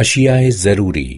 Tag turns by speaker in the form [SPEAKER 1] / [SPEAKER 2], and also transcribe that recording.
[SPEAKER 1] اشیاء ضروری